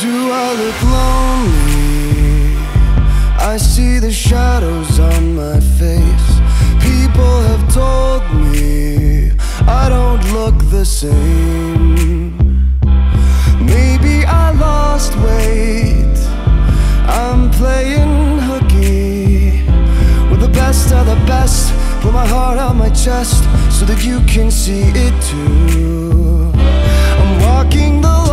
Do I look lonely? I see the shadows on my face. People have told me I don't look the same. Maybe I lost weight. I'm playing hooky with the best of the best. Put my heart on my chest so that you can see it too. I'm walking the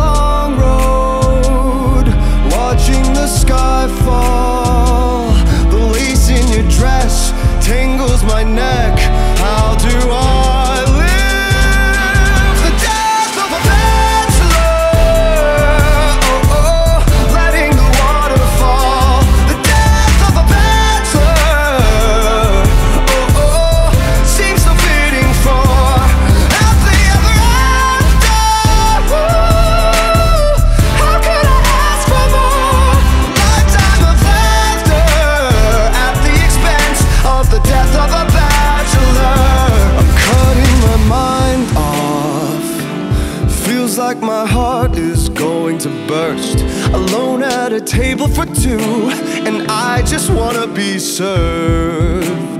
Like my heart is going to burst. Alone at a table for two, and I just wanna be served.